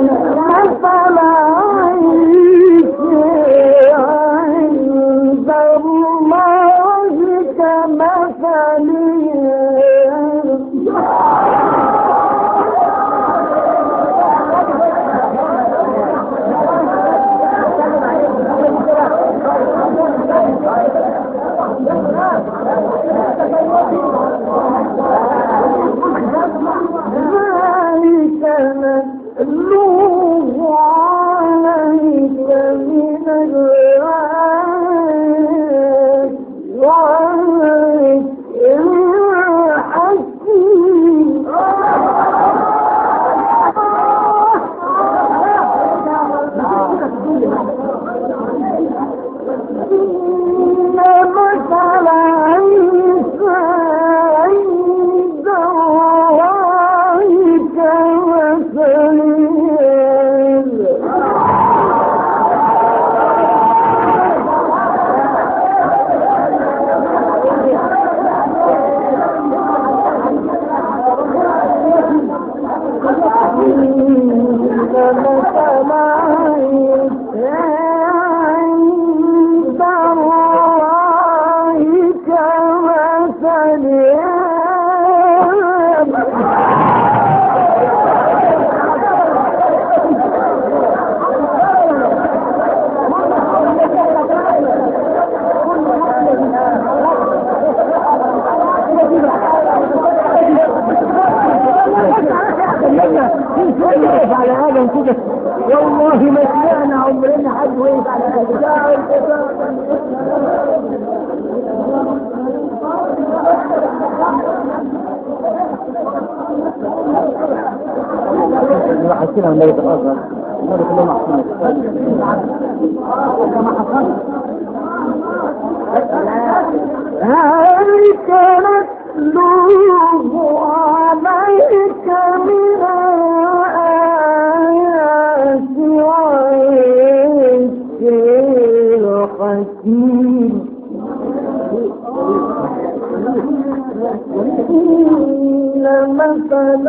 مثل عند الله كمثل وقف على ما سمعنا عمرنا حد وقف على هذا حسينا من ملك الازهر الملك اللي محسوس ذلك نتلوه عليك من الآيات والذكر الحكيم إن مثل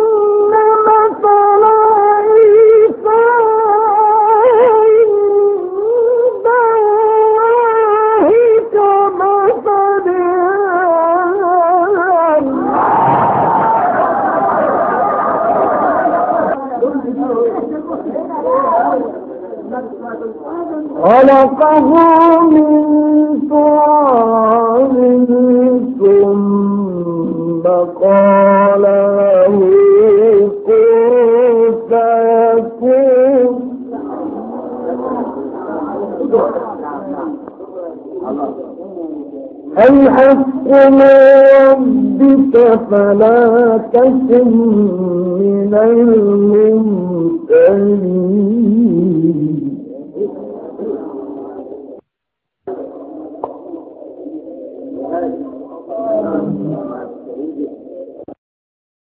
خلقه من تراب ثم قال له كن فيكون. الحق من ربك فلا تكن من الممتنين